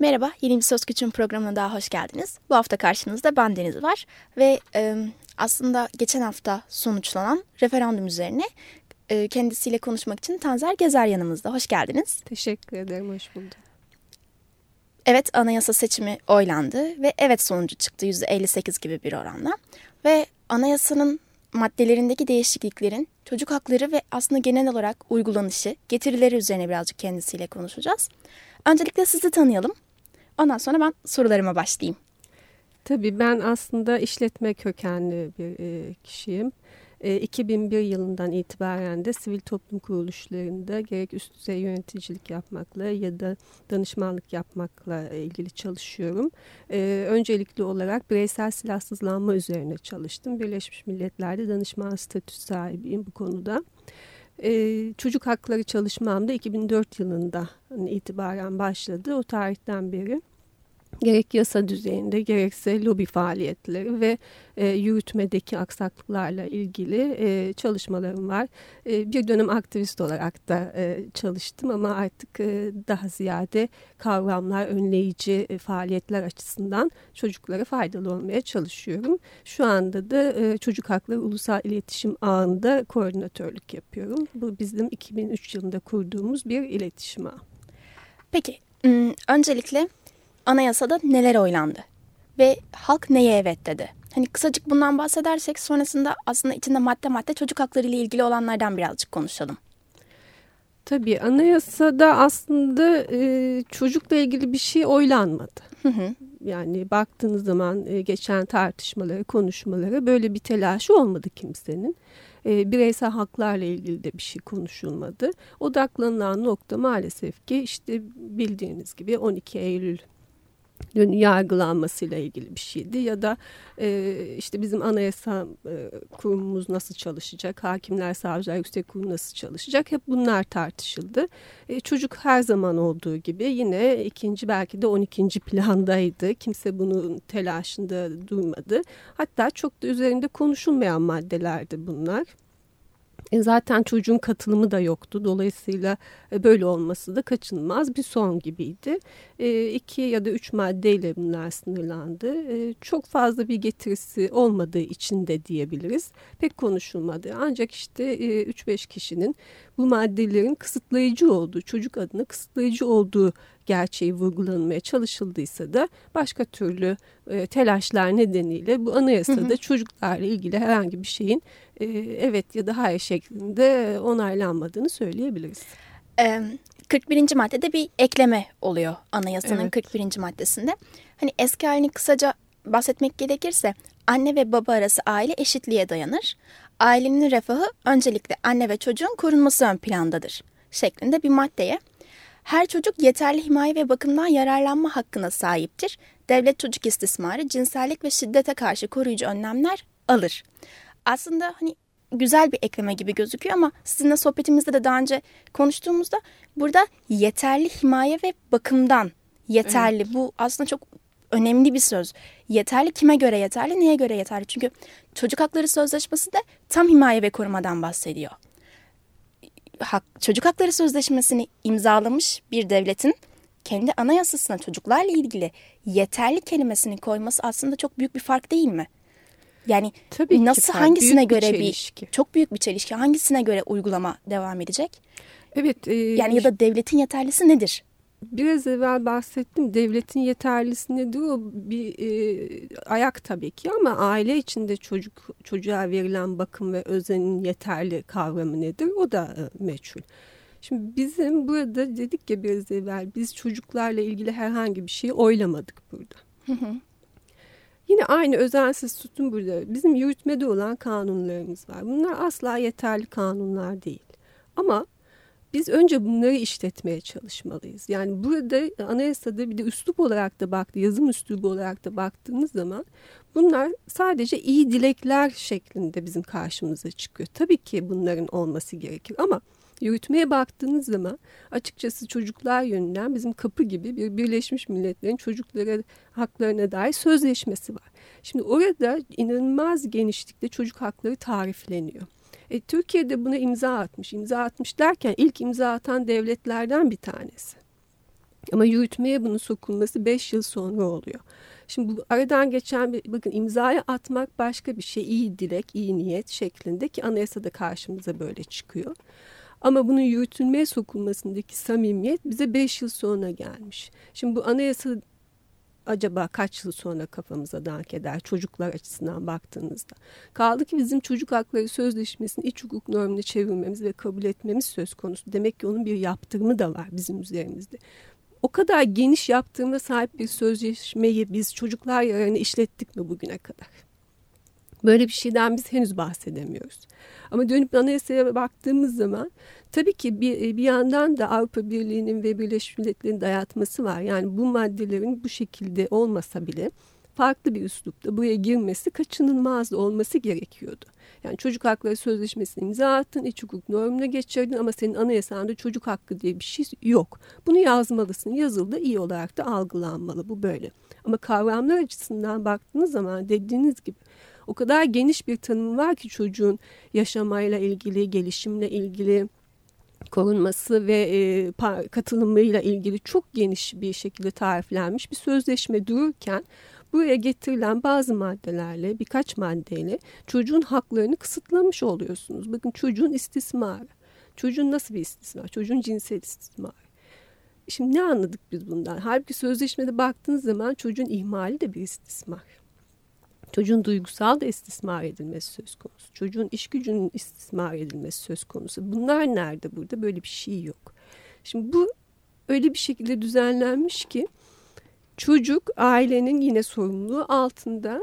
Merhaba, yeni bir Söz Küçüğün programına daha hoş geldiniz. Bu hafta karşınızda ben Deniz var ve e, aslında geçen hafta sonuçlanan referandum üzerine e, kendisiyle konuşmak için Tanzer Gezer yanımızda. Hoş geldiniz. Teşekkür ederim, hoş bulduk. Evet, anayasa seçimi oylandı ve evet sonucu çıktı %58 gibi bir oranla. Ve anayasanın maddelerindeki değişikliklerin çocuk hakları ve aslında genel olarak uygulanışı, getirileri üzerine birazcık kendisiyle konuşacağız. Öncelikle sizi tanıyalım. Ondan sonra ben sorularıma başlayayım. Tabii ben aslında işletme kökenli bir e, kişiyim. E, 2001 yılından itibaren de sivil toplum kuruluşlarında gerek üst düzey yöneticilik yapmakla ya da danışmanlık yapmakla ilgili çalışıyorum. E, öncelikli olarak bireysel silahsızlanma üzerine çalıştım. Birleşmiş Milletler'de danışman statüsü sahibiyim bu konuda. Çocuk hakları çalışmam da 2004 yılında itibaren başladı. O tarihten beri gerek yasa düzeyinde gerekse lobi faaliyetleri ve e, yürütmedeki aksaklıklarla ilgili e, çalışmalarım var. E, bir dönem aktivist olarak da e, çalıştım ama artık e, daha ziyade kavramlar, önleyici e, faaliyetler açısından çocuklara faydalı olmaya çalışıyorum. Şu anda da e, Çocuk Hakları Ulusal İletişim Ağı'nda koordinatörlük yapıyorum. Bu bizim 2003 yılında kurduğumuz bir iletişim ağı. Peki, öncelikle anayasada neler oylandı ve halk neye evet dedi? Hani kısacık bundan bahsedersek sonrasında aslında içinde madde madde çocuk hakları ile ilgili olanlardan birazcık konuşalım. Tabii anayasada aslında e, çocukla ilgili bir şey oylanmadı. Hı hı. Yani baktığınız zaman e, geçen tartışmaları, konuşmaları böyle bir telaşı olmadı kimsenin. E, bireysel haklarla ilgili de bir şey konuşulmadı. Odaklanılan nokta maalesef ki işte bildiğiniz gibi 12 Eylül yargılanmasıyla ilgili bir şeydi ya da e, işte bizim anayasa e, kurumumuz nasıl çalışacak, hakimler, savcılar, yüksek kurulu nasıl çalışacak hep bunlar tartışıldı. E, çocuk her zaman olduğu gibi yine ikinci belki de on ikinci plandaydı. Kimse bunun telaşında durmadı. Hatta çok da üzerinde konuşulmayan maddelerdi bunlar. E, zaten çocuğun katılımı da yoktu. Dolayısıyla e, böyle olması da kaçınılmaz bir son gibiydi. E, iki ya da üç maddeyle bunlar sınırlandı. Çok fazla bir getirisi olmadığı için de diyebiliriz. Pek konuşulmadı. Ancak işte 3-5 kişinin bu maddelerin kısıtlayıcı olduğu, çocuk adına kısıtlayıcı olduğu gerçeği vurgulanmaya çalışıldıysa da başka türlü e, telaşlar nedeniyle bu anayasada hı hı. çocuklarla ilgili herhangi bir şeyin e, evet ya da hayır şeklinde onaylanmadığını söyleyebiliriz. 41. maddede bir ekleme oluyor anayasanın evet. 41. maddesinde. Hani eski halini kısaca bahsetmek gerekirse anne ve baba arası aile eşitliğe dayanır. Ailenin refahı öncelikle anne ve çocuğun korunması ön plandadır şeklinde bir maddeye her çocuk yeterli himaye ve bakımdan yararlanma hakkına sahiptir. Devlet çocuk istismarı, cinsellik ve şiddete karşı koruyucu önlemler alır. Aslında hani güzel bir ekleme gibi gözüküyor ama sizinle sohbetimizde de daha önce konuştuğumuzda burada yeterli himaye ve bakımdan yeterli. Evet. Bu aslında çok önemli bir söz. Yeterli kime göre yeterli, neye göre yeterli? Çünkü Çocuk Hakları Sözleşmesi de tam himaye ve korumadan bahsediyor hak, çocuk hakları sözleşmesini imzalamış bir devletin kendi anayasasına çocuklarla ilgili yeterli kelimesini koyması aslında çok büyük bir fark değil mi? Yani Tabii nasıl ki, hangisine büyük göre bir, bir çok büyük bir çelişki hangisine göre uygulama devam edecek? Evet. E, yani ya da devletin yeterlisi nedir? Biraz evvel bahsettim devletin yeterlisi nedir o bir e, ayak tabii ki ama aile içinde çocuk çocuğa verilen bakım ve özenin yeterli kavramı nedir o da e, meçhul. Şimdi bizim burada dedik ya biraz evvel biz çocuklarla ilgili herhangi bir şey oylamadık burada. Hı hı. Yine aynı özensiz tutun burada. Bizim yürütmede olan kanunlarımız var. Bunlar asla yeterli kanunlar değil. Ama biz önce bunları işletmeye çalışmalıyız. Yani burada anayasada bir de üslup olarak da baktı, yazım üslubu olarak da baktığımız zaman bunlar sadece iyi dilekler şeklinde bizim karşımıza çıkıyor. Tabii ki bunların olması gerekir ama yürütmeye baktığınız zaman açıkçası çocuklar yönünden bizim kapı gibi bir Birleşmiş Milletler'in çocuklara haklarına dair sözleşmesi var. Şimdi orada inanılmaz genişlikte çocuk hakları tarifleniyor. E, Türkiye'de buna imza atmış. İmza atmış derken ilk imza atan devletlerden bir tanesi. Ama yürütmeye bunun sokulması 5 yıl sonra oluyor. Şimdi bu aradan geçen bir bakın imzaya atmak başka bir şey. iyi dilek, iyi niyet şeklinde ki anayasada karşımıza böyle çıkıyor. Ama bunun yürütülmeye sokulmasındaki samimiyet bize 5 yıl sonra gelmiş. Şimdi bu anayasa acaba kaç yıl sonra kafamıza dank eder çocuklar açısından baktığınızda. Kaldı ki bizim çocuk hakları sözleşmesini iç hukuk normuna çevirmemiz ve kabul etmemiz söz konusu. Demek ki onun bir yaptırımı da var bizim üzerimizde. O kadar geniş yaptırıma sahip bir sözleşmeyi biz çocuklar yararına işlettik mi bugüne kadar? Böyle bir şeyden biz henüz bahsedemiyoruz. Ama dönüp anayasaya baktığımız zaman tabii ki bir, bir yandan da Avrupa Birliği'nin ve Birleşmiş Milletler'in dayatması var. Yani bu maddelerin bu şekilde olmasa bile farklı bir üslupta buraya girmesi kaçınılmaz olması gerekiyordu. Yani çocuk hakları sözleşmesini imza attın, iç hukuk normuna geçirdin ama senin anayasanda çocuk hakkı diye bir şey yok. Bunu yazmalısın. Yazıldı iyi olarak da algılanmalı. Bu böyle. Ama kavramlar açısından baktığınız zaman dediğiniz gibi o kadar geniş bir tanım var ki çocuğun yaşamayla ilgili, gelişimle ilgili, korunması ve e, katılımıyla ilgili çok geniş bir şekilde tariflenmiş bir sözleşme dururken buraya getirilen bazı maddelerle birkaç maddeyle çocuğun haklarını kısıtlamış oluyorsunuz. Bakın çocuğun istismarı. Çocuğun nasıl bir istismar? Çocuğun cinsel istismarı. Şimdi ne anladık biz bundan? Halbuki sözleşmede baktığınız zaman çocuğun ihmali de bir istismar. Çocuğun duygusal da istismar edilmesi söz konusu. Çocuğun iş gücünün istismar edilmesi söz konusu. Bunlar nerede burada? Böyle bir şey yok. Şimdi bu öyle bir şekilde düzenlenmiş ki çocuk ailenin yine sorumluluğu altında.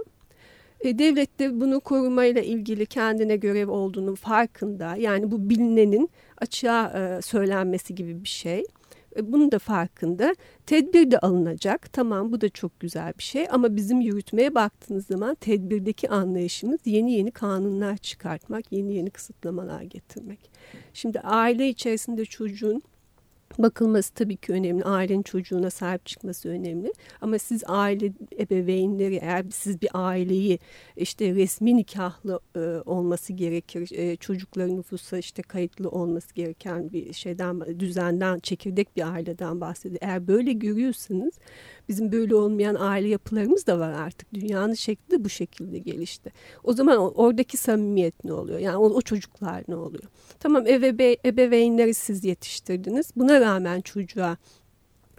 E, devlet de bunu korumayla ilgili kendine görev olduğunu farkında. Yani bu bilinenin açığa e, söylenmesi gibi bir şey. E, bunun da farkında. Tedbir de alınacak. Tamam bu da çok güzel bir şey ama bizim yürütmeye baktığınız zaman tedbirdeki anlayışımız yeni yeni kanunlar çıkartmak, yeni yeni kısıtlamalar getirmek. Şimdi aile içerisinde çocuğun bakılması tabii ki önemli. Ailenin çocuğuna sahip çıkması önemli. Ama siz aile ebeveynleri eğer siz bir aileyi işte resmi nikahlı e, olması gerekir. E, çocukların nüfusa işte kayıtlı olması gereken bir şeyden düzenden çekirdek bir aileden bahsediyor. Eğer böyle görüyorsanız bizim böyle olmayan aile yapılarımız da var artık. Dünyanın şekli bu şekilde gelişti. O zaman oradaki samimiyet ne oluyor? Yani o, o çocuklar ne oluyor? Tamam ebe, ebeveynleri siz yetiştirdiniz. Buna rağmen çocuğa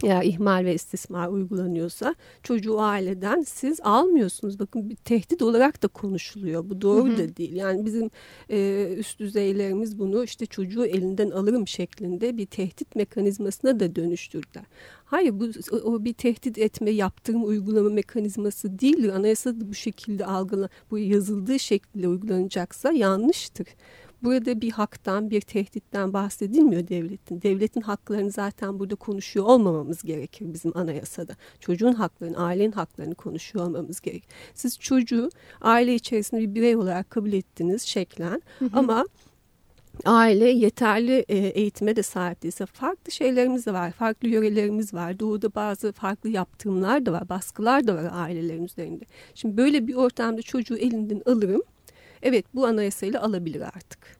eğer ihmal ve istismar uygulanıyorsa çocuğu aileden siz almıyorsunuz. Bakın bir tehdit olarak da konuşuluyor. Bu doğru hı hı. da değil. Yani bizim e, üst düzeylerimiz bunu işte çocuğu elinden alırım şeklinde bir tehdit mekanizmasına da dönüştürdüler. Hayır bu o bir tehdit etme, yaptırım uygulama mekanizması değildir. Anayasada bu şekilde algılan, bu yazıldığı şekilde uygulanacaksa yanlıştır. Burada bir haktan, bir tehditten bahsedilmiyor devletin. Devletin haklarını zaten burada konuşuyor olmamamız gerekir bizim anayasada. Çocuğun haklarını, ailenin haklarını konuşuyor olmamız gerekir. Siz çocuğu aile içerisinde bir birey olarak kabul ettiniz şeklen hı hı. ama aile yeterli e, eğitime de sahip değilse farklı şeylerimiz de var. Farklı yörelerimiz var. Doğuda bazı farklı yaptırımlar da var. Baskılar da var ailelerin üzerinde. Şimdi böyle bir ortamda çocuğu elinden alırım Evet bu anayasayla alabilir artık.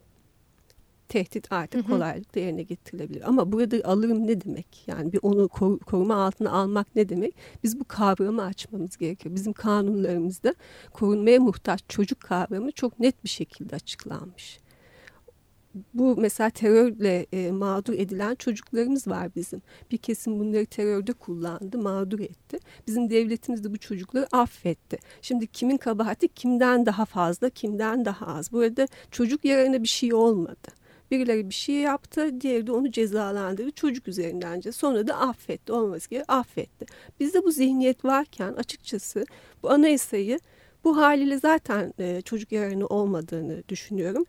Tehdit artık hı hı. kolaylıkla yerine getirilebilir. Ama burada alırım ne demek? Yani bir onu kor koruma altına almak ne demek? Biz bu kavramı açmamız gerekiyor. Bizim kanunlarımızda korunmaya muhtaç çocuk kavramı çok net bir şekilde açıklanmış bu mesela terörle e, mağdur edilen çocuklarımız var bizim. Bir kesim bunları terörde kullandı, mağdur etti. Bizim devletimiz de bu çocukları affetti. Şimdi kimin kabahati kimden daha fazla, kimden daha az? Burada çocuk yararına bir şey olmadı. Birileri bir şey yaptı, diğeri de onu cezalandırdı. Çocuk üzerindence sonra da affetti. Olması gerekiyor, affetti. Bizde bu zihniyet varken açıkçası bu anayasayı bu haliyle zaten e, çocuk yararını olmadığını düşünüyorum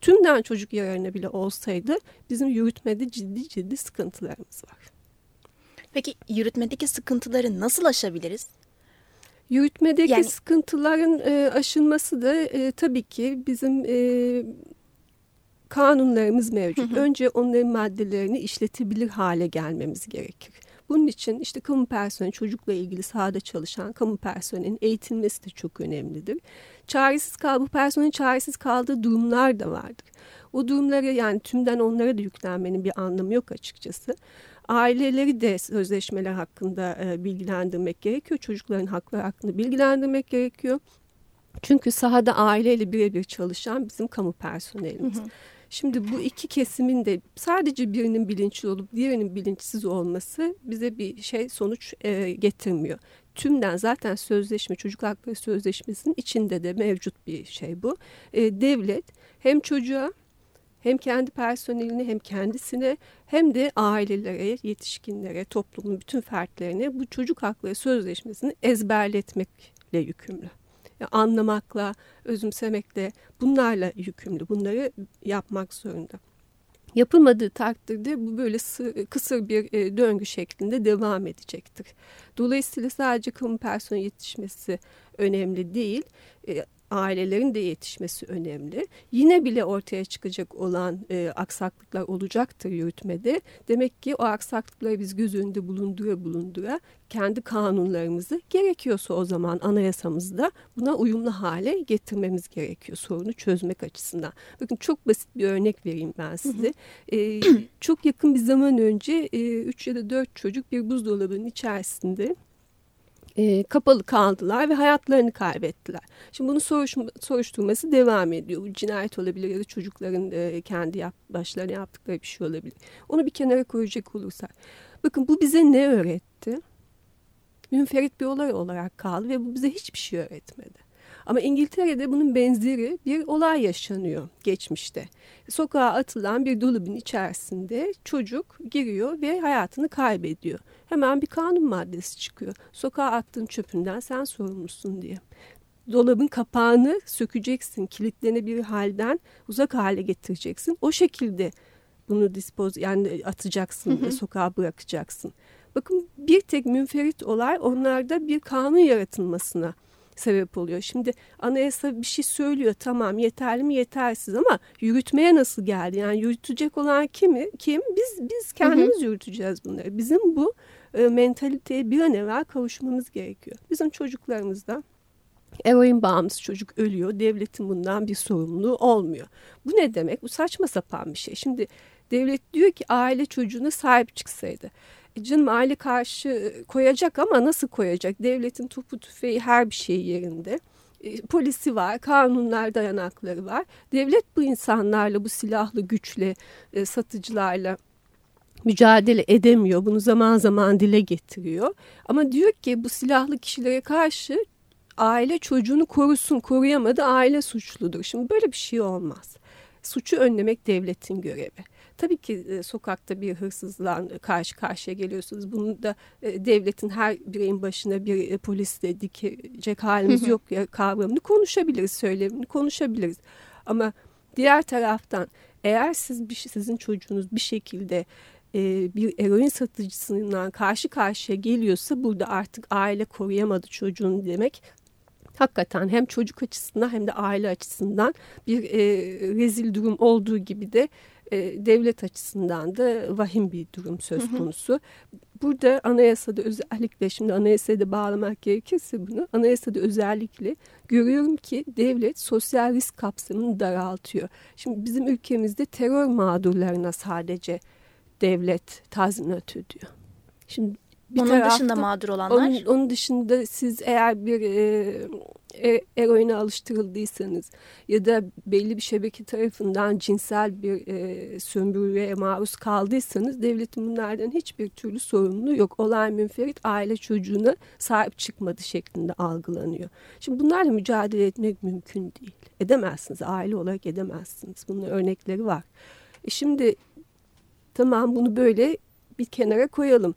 tümden çocuk yararına bile olsaydı bizim yürütmede ciddi ciddi sıkıntılarımız var. Peki yürütmedeki sıkıntıları nasıl aşabiliriz? Yürütmedeki yani... sıkıntıların e, aşılması da e, tabii ki bizim e, kanunlarımız mevcut. Hı hı. Önce onların maddelerini işletebilir hale gelmemiz gerekir. Bunun için işte kamu personeli çocukla ilgili sahada çalışan kamu personelinin eğitilmesi de çok önemlidir. Çaresiz kal bu personelin çaresiz kaldığı durumlar da vardır. O durumları yani tümden onlara da yüklenmenin bir anlamı yok açıkçası. aileleri de sözleşmeler hakkında e, bilgilendirmek gerekiyor. Çocukların hakları hakkında bilgilendirmek gerekiyor. Çünkü sahada aileyle birebir çalışan bizim kamu personelimiz. Hı hı. Şimdi bu iki kesimin de sadece birinin bilinçli olup diğerinin bilinçsiz olması bize bir şey sonuç e, getirmiyor. Tümden zaten sözleşme, çocuk hakları sözleşmesinin içinde de mevcut bir şey bu. E, devlet hem çocuğa hem kendi personeline hem kendisine hem de ailelere, yetişkinlere, toplumun bütün fertlerine bu çocuk hakları sözleşmesini ezberletmekle yükümlü anlamakla, özümsemekle bunlarla yükümlü. Bunları yapmak zorunda. Yapılmadığı takdirde bu böyle kısır bir e, döngü şeklinde devam edecektir. Dolayısıyla sadece kamu personeli yetişmesi önemli değil. Ailelerin de yetişmesi önemli. Yine bile ortaya çıkacak olan e, aksaklıklar olacaktır yürütmede. Demek ki o aksaklıkları biz göz önünde bulundura bulundura kendi kanunlarımızı gerekiyorsa o zaman anayasamızda buna uyumlu hale getirmemiz gerekiyor sorunu çözmek açısından. Bakın çok basit bir örnek vereyim ben size. Ee, çok yakın bir zaman önce 3 e, ya da 4 çocuk bir buzdolabının içerisinde e, kapalı kaldılar ve hayatlarını kaybettiler. Şimdi bunu soruş, soruşturması devam ediyor. Bu cinayet olabilir ya da çocukların e, kendi yap, başlarına yaptıkları bir şey olabilir. Onu bir kenara koyacak olursak. Bakın bu bize ne öğretti? Münferit bir olay olarak kaldı ve bu bize hiçbir şey öğretmedi. Ama İngiltere'de bunun benzeri bir olay yaşanıyor geçmişte. Sokağa atılan bir dolabın içerisinde çocuk giriyor ve hayatını kaybediyor. Hemen bir kanun maddesi çıkıyor. Sokağa attığın çöpünden sen sorumlusun diye dolabın kapağını sökeceksin, kilitlenebilir halden uzak hale getireceksin. O şekilde bunu dispoz yani atacaksın, hı hı. sokağa bırakacaksın. Bakın bir tek münferit olay onlarda bir kanun yaratılmasına sebep oluyor. Şimdi anayasa bir şey söylüyor tamam yeterli mi yetersiz ama yürütmeye nasıl geldi? Yani yürütecek olan kimi? Kim? Biz biz kendimiz hı hı. yürüteceğiz bunları. Bizim bu e, mentaliteye bir an evvel kavuşmamız gerekiyor. Bizim çocuklarımızda eroin bağımlısı çocuk ölüyor. Devletin bundan bir sorumluluğu olmuyor. Bu ne demek? Bu saçma sapan bir şey. Şimdi devlet diyor ki aile çocuğuna sahip çıksaydı canım aile karşı koyacak ama nasıl koyacak? Devletin topu tüfeği her bir şey yerinde. E, polisi var, kanunlar dayanakları var. Devlet bu insanlarla, bu silahlı güçle, e, satıcılarla mücadele edemiyor. Bunu zaman zaman dile getiriyor. Ama diyor ki bu silahlı kişilere karşı aile çocuğunu korusun, koruyamadı aile suçludur. Şimdi böyle bir şey olmaz. Suçu önlemek devletin görevi. Tabii ki e, sokakta bir hırsızla karşı karşıya geliyorsunuz. Bunu da e, devletin her bireyin başına bir e, polis de dikecek halimiz yok ya kavramını konuşabiliriz, söylemini konuşabiliriz. Ama diğer taraftan eğer siz bir, sizin çocuğunuz bir şekilde e, bir eroin satıcısından karşı karşıya geliyorsa burada artık aile koruyamadı çocuğunu demek hakikaten hem çocuk açısından hem de aile açısından bir e, rezil durum olduğu gibi de e, devlet açısından da vahim bir durum söz konusu. Burada anayasada özellikle şimdi anayasaya da bağlamak gerekirse bunu anayasada özellikle görüyorum ki devlet sosyal risk kapsamını daraltıyor. Şimdi bizim ülkemizde terör mağdurlarına sadece devlet tazminat ödüyor. Şimdi bir onun tarafta, dışında mağdur olanlar? Onun, onun dışında siz eğer bir e, e, eroine alıştırıldıysanız ya da belli bir şebeke tarafından cinsel bir e, sömürüye maruz kaldıysanız devletin bunlardan hiçbir türlü sorumluluğu yok. Olay münferit aile çocuğuna sahip çıkmadı şeklinde algılanıyor. Şimdi bunlarla mücadele etmek mümkün değil. Edemezsiniz. Aile olarak edemezsiniz. Bunun örnekleri var. E şimdi tamam bunu böyle bir kenara koyalım.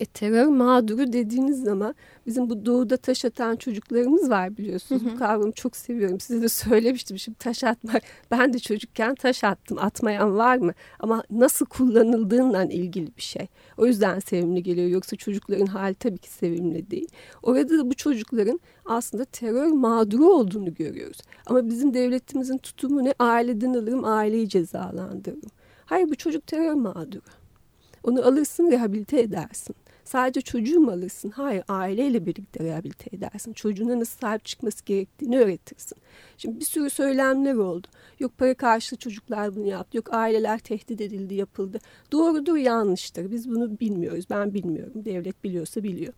E, terör mağduru dediğiniz zaman bizim bu doğuda taş atan çocuklarımız var biliyorsunuz. Hı hı. Bu kavramı çok seviyorum. Size de söylemiştim. Şimdi taş atmak. Ben de çocukken taş attım. Atmayan var mı? Ama nasıl kullanıldığından ilgili bir şey. O yüzden sevimli geliyor. Yoksa çocukların hali tabii ki sevimli değil. Orada da bu çocukların aslında terör mağduru olduğunu görüyoruz. Ama bizim devletimizin tutumu ne? Aileden alırım, aileyi cezalandırırım. Hayır bu çocuk terör mağduru. Onu alırsın, rehabilite edersin Sadece çocuğu mu alırsın? Hayır aileyle birlikte rehabilite edersin. Çocuğuna nasıl sahip çıkması gerektiğini öğretirsin. Şimdi bir sürü söylemler oldu. Yok para karşılığı çocuklar bunu yaptı. Yok aileler tehdit edildi yapıldı. Doğrudur yanlıştır. Biz bunu bilmiyoruz. Ben bilmiyorum. Devlet biliyorsa biliyor.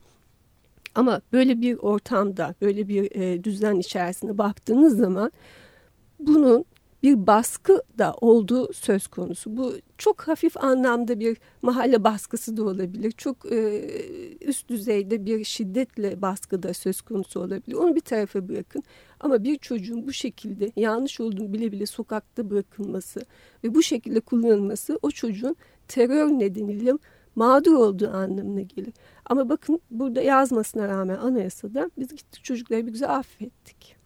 Ama böyle bir ortamda, böyle bir e, düzen içerisinde baktığınız zaman bunun bir baskı da olduğu söz konusu. Bu çok hafif anlamda bir mahalle baskısı da olabilir. Çok e, üst düzeyde bir şiddetle baskı da söz konusu olabilir. Onu bir tarafa bırakın. Ama bir çocuğun bu şekilde yanlış olduğunu bile bile sokakta bırakılması ve bu şekilde kullanılması o çocuğun terör nedeniyle mağdur olduğu anlamına gelir. Ama bakın burada yazmasına rağmen anayasada biz gittik çocukları bir güzel affettik.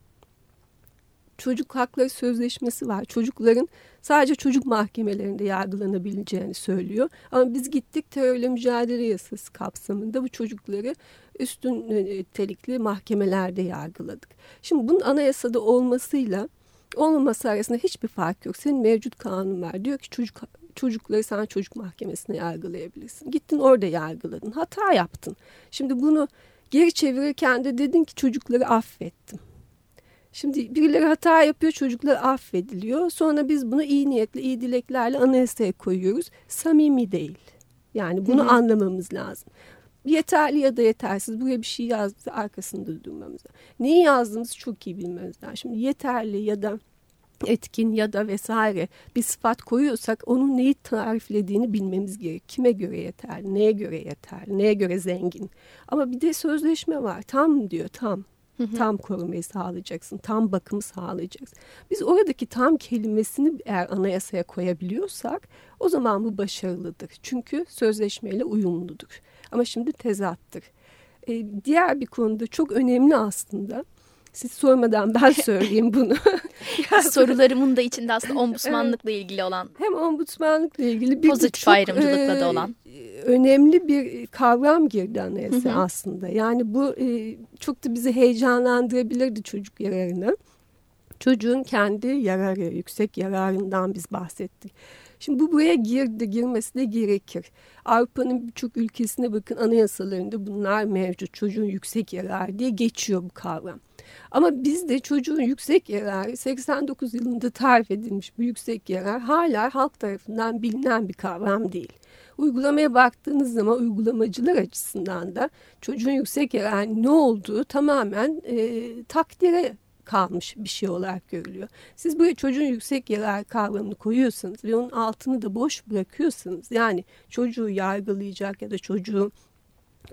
Çocuk Hakları Sözleşmesi var. Çocukların sadece çocuk mahkemelerinde yargılanabileceğini söylüyor. Ama biz gittik terörle mücadele yasası kapsamında bu çocukları üstün nitelikli mahkemelerde yargıladık. Şimdi bunun anayasada olmasıyla olmaması arasında hiçbir fark yok. Senin mevcut kanun var. Diyor ki çocuk çocukları sen çocuk mahkemesine yargılayabilirsin. Gittin orada yargıladın. Hata yaptın. Şimdi bunu geri çevirirken de dedin ki çocukları affettim. Şimdi birileri hata yapıyor çocuklar affediliyor. Sonra biz bunu iyi niyetli iyi dileklerle anayasaya koyuyoruz. Samimi değil. Yani bunu Hı-hı. anlamamız lazım. Yeterli ya da yetersiz buraya bir şey yazdı arkasında durmamız lazım. Neyi yazdığımızı çok iyi bilmemiz lazım. Şimdi yeterli ya da etkin ya da vesaire bir sıfat koyuyorsak onun neyi tariflediğini bilmemiz gerek. Kime göre yeterli, neye göre yeterli, neye göre zengin. Ama bir de sözleşme var. Tam diyor tam. Tam korumayı sağlayacaksın, tam bakımı sağlayacaksın. Biz oradaki tam kelimesini eğer anayasaya koyabiliyorsak o zaman bu başarılıdır. Çünkü sözleşmeyle uyumludur. Ama şimdi tezattır. Ee, diğer bir konuda çok önemli aslında siz sormadan ben söyleyeyim bunu. Sorularımın da içinde aslında ombudsmanlıkla ilgili olan. Hem ombudsmanlıkla ilgili bir pozitif çok, ayrımcılıkla e, da olan. Önemli bir kavram girdi anayasa aslında. Yani bu e, çok da bizi heyecanlandırabilirdi çocuk yararını. Çocuğun kendi yararı, yüksek yararından biz bahsettik. Şimdi bu buraya girdi, girmesi de gerekir. Avrupa'nın birçok ülkesine bakın anayasalarında bunlar mevcut. Çocuğun yüksek yararı diye geçiyor bu kavram. Ama bizde çocuğun yüksek yararı 89 yılında tarif edilmiş bu yüksek yarar hala halk tarafından bilinen bir kavram değil. Uygulamaya baktığınız zaman uygulamacılar açısından da çocuğun yüksek yararı ne olduğu tamamen e, takdire kalmış bir şey olarak görülüyor. Siz buraya çocuğun yüksek yarar kavramını koyuyorsanız ve onun altını da boş bırakıyorsanız yani çocuğu yargılayacak ya da çocuğu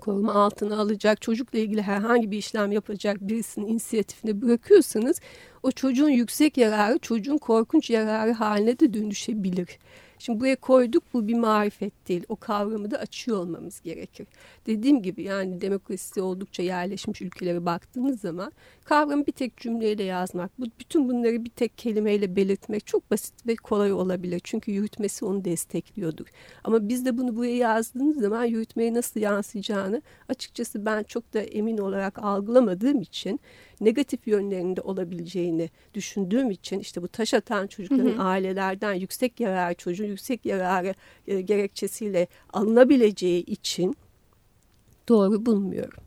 koruma altına alacak, çocukla ilgili herhangi bir işlem yapacak birisinin inisiyatifine bırakıyorsanız o çocuğun yüksek yararı çocuğun korkunç yararı haline de dönüşebilir. Şimdi buraya koyduk bu bir marifet değil. O kavramı da açıyor olmamız gerekir. Dediğim gibi yani demokrasi oldukça yerleşmiş ülkelere baktığınız zaman kavramı bir tek cümleyle yazmak, bu, bütün bunları bir tek kelimeyle belirtmek çok basit ve kolay olabilir. Çünkü yürütmesi onu destekliyordur. Ama biz de bunu buraya yazdığımız zaman yürütmeye nasıl yansıyacağını açıkçası ben çok da emin olarak algılamadığım için negatif yönlerinde olabileceğini düşündüğüm için işte bu taş atan çocukların hı hı. ailelerden yüksek yarar çocuğun yüksek yararı e, gerekçesiyle alınabileceği için doğru bulmuyorum.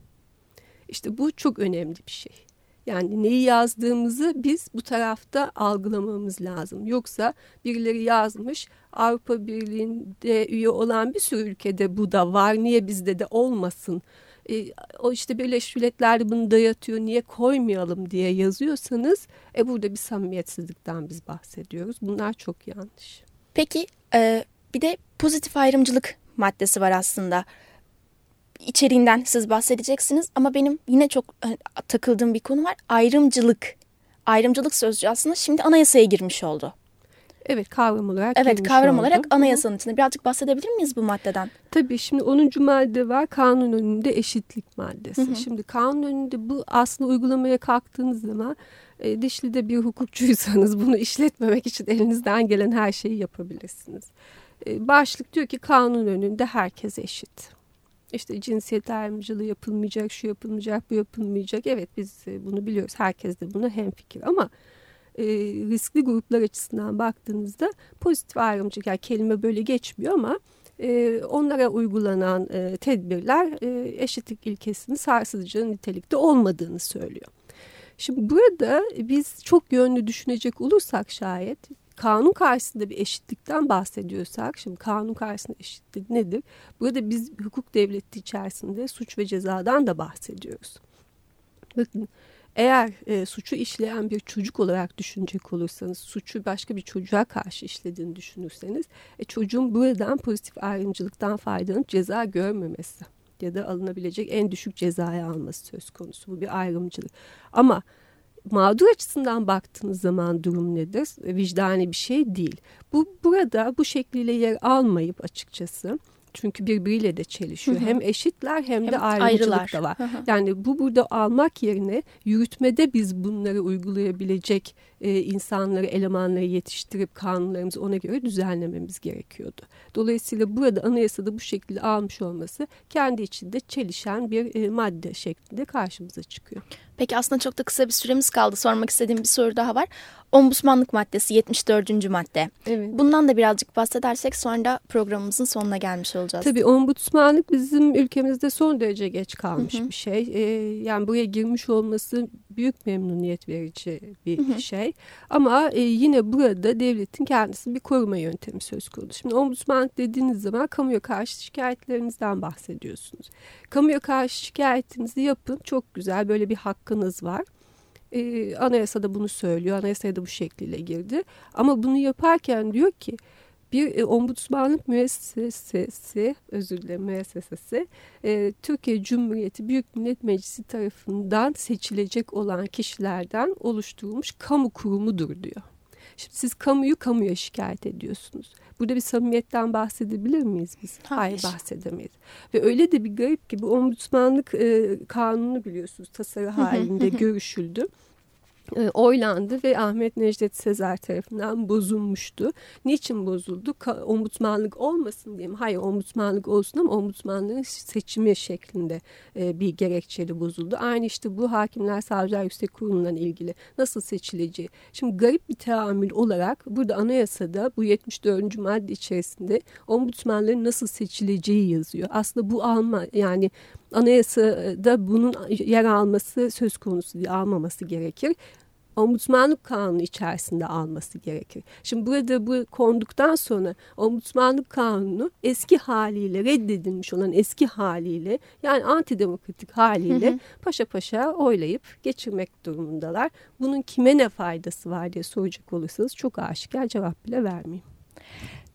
İşte bu çok önemli bir şey. Yani neyi yazdığımızı biz bu tarafta algılamamız lazım. Yoksa birileri yazmış Avrupa Birliği'nde üye olan bir sürü ülkede bu da var. Niye bizde de olmasın? E, o işte Birleşmiş Milletler bunu dayatıyor niye koymayalım diye yazıyorsanız e, burada bir samimiyetsizlikten biz bahsediyoruz. Bunlar çok yanlış. Peki e, bir de pozitif ayrımcılık maddesi var aslında içeriğinden siz bahsedeceksiniz ama benim yine çok e, takıldığım bir konu var. Ayrımcılık. Ayrımcılık sözcüğü aslında şimdi anayasaya girmiş oldu. Evet kavram olarak Evet kavram oldu. olarak anayasanın içinde. Birazcık bahsedebilir miyiz bu maddeden? Tabii şimdi 10. madde var kanun önünde eşitlik maddesi. Hı hı. Şimdi kanun önünde bu aslında uygulamaya kalktığınız zaman e, Dişli'de bir hukukçuysanız bunu işletmemek için elinizden gelen her şeyi yapabilirsiniz. E, başlık diyor ki kanun önünde herkes eşit işte cinsiyet ayrımcılığı yapılmayacak, şu yapılmayacak, bu yapılmayacak. Evet biz e, bunu biliyoruz. Herkes de buna hemfikir ama e, riskli gruplar açısından baktığınızda pozitif ayrımcılık yani kelime böyle geçmiyor ama e, onlara uygulanan e, tedbirler e, eşitlik ilkesini sarsıcı nitelikte olmadığını söylüyor. Şimdi burada biz çok yönlü düşünecek olursak şayet kanun karşısında bir eşitlikten bahsediyorsak, şimdi kanun karşısında eşitlik nedir? Burada biz hukuk devleti içerisinde suç ve cezadan da bahsediyoruz. Bakın eğer e, suçu işleyen bir çocuk olarak düşünecek olursanız, suçu başka bir çocuğa karşı işlediğini düşünürseniz, e, çocuğun buradan pozitif ayrımcılıktan faydalanıp ceza görmemesi ya da alınabilecek en düşük cezayı alması söz konusu. Bu bir ayrımcılık. Ama mağdur açısından baktığınız zaman durum nedir? Vicdani bir şey değil. Bu burada bu şekliyle yer almayıp açıkçası çünkü birbiriyle de çelişiyor. Hı hı. Hem eşitler hem, hem de ayrımcılık da var. Hı hı. Yani bu burada almak yerine yürütmede biz bunları uygulayabilecek e, insanları, elemanları yetiştirip kanunlarımızı ona göre düzenlememiz gerekiyordu. Dolayısıyla burada anayasada bu şekilde almış olması kendi içinde çelişen bir e, madde şeklinde karşımıza çıkıyor. Peki aslında çok da kısa bir süremiz kaldı. Sormak istediğim bir soru daha var. Ombudsmanlık maddesi 74. madde. Evet. Bundan da birazcık bahsedersek sonra da programımızın sonuna gelmiş olacağız. Tabii ombudsmanlık bizim ülkemizde son derece geç kalmış hı hı. bir şey. Ee, yani buraya girmiş olması büyük memnuniyet verici bir hı hı. şey. Ama e, yine burada devletin kendisi bir koruma yöntemi söz konusu. Şimdi ombudsmanlık dediğiniz zaman kamuya karşı şikayetlerinizden bahsediyorsunuz. Kamuya karşı şikayetinizi yapın. Çok güzel böyle bir hakkınız var. Ee, anayasada bunu söylüyor. Anayasaya da bu şekliyle girdi. Ama bunu yaparken diyor ki bir e, ombudsmanlık müessesesi, özür dilerim müessesesi, e, Türkiye Cumhuriyeti Büyük Millet Meclisi tarafından seçilecek olan kişilerden oluşturulmuş kamu kurumudur diyor. Şimdi siz kamuyu kamuya şikayet ediyorsunuz. Burada bir samimiyetten bahsedebilir miyiz biz? Hayır, Hayır bahsedemeyiz. Ve öyle de bir garip ki bu ombudsmanlık e, kanunu biliyorsunuz tasarı halinde görüşüldü. E, oylandı ve Ahmet Necdet Sezer tarafından bozulmuştu. Niçin bozuldu? Ombudsmanlık olmasın diye mi? Hayır ombudsmanlık olsun ama ombudsmanlığın seçimi şeklinde e, bir gerekçeli bozuldu. Aynı işte bu Hakimler Savcılar Yüksek Kurulu'ndan ilgili nasıl seçileceği. Şimdi garip bir teamül olarak burada anayasada bu 74. madde içerisinde ombudsmanların nasıl seçileceği yazıyor. Aslında bu alma yani anayasada bunun yer alması söz konusu değil, almaması gerekir. Ombudsmanlık kanunu içerisinde alması gerekir. Şimdi burada bu konduktan sonra ombudsmanlık kanunu eski haliyle reddedilmiş olan eski haliyle yani antidemokratik haliyle hı hı. paşa paşa oylayıp geçirmek durumundalar. Bunun kime ne faydası var diye soracak olursanız çok aşikar cevap bile vermeyeyim.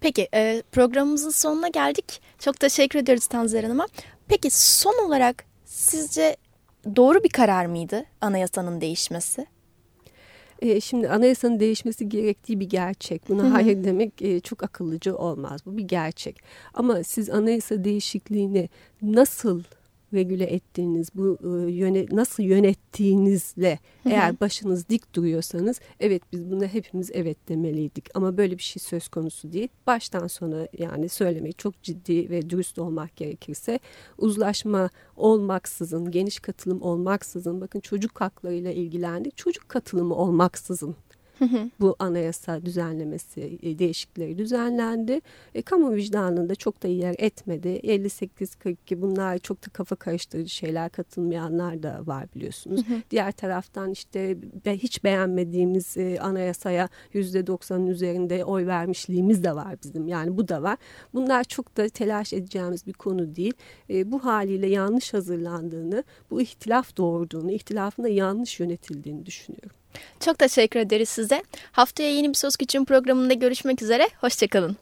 Peki e, programımızın sonuna geldik. Çok teşekkür ederiz Tanzer Hanım'a. Peki son olarak sizce doğru bir karar mıydı anayasanın değişmesi? E, şimdi anayasanın değişmesi gerektiği bir gerçek. Buna hayır demek e, çok akıllıca olmaz. Bu bir gerçek. Ama siz anayasa değişikliğini nasıl regüle ettiğiniz, bu e, yöne, nasıl yönettiğinizle eğer başınız dik duruyorsanız evet biz buna hepimiz evet demeliydik. Ama böyle bir şey söz konusu değil. Baştan sona yani söylemek çok ciddi ve dürüst olmak gerekirse uzlaşma olmaksızın, geniş katılım olmaksızın bakın çocuk haklarıyla ilgilendik. Çocuk katılımı olmaksızın bu anayasa düzenlemesi e, değişiklikleri düzenlendi. E, kamu vicdanında çok da yer etmedi. 58-42 bunlar çok da kafa karıştırıcı şeyler katılmayanlar da var biliyorsunuz. Diğer taraftan işte hiç beğenmediğimiz e, anayasaya %90'ın üzerinde oy vermişliğimiz de var bizim. Yani bu da var. Bunlar çok da telaş edeceğimiz bir konu değil. E, bu haliyle yanlış hazırlandığını, bu ihtilaf doğurduğunu, ihtilafın da yanlış yönetildiğini düşünüyorum. Çok teşekkür ederiz size. Haftaya yeni bir Söz Küçüğün programında görüşmek üzere. Hoşçakalın.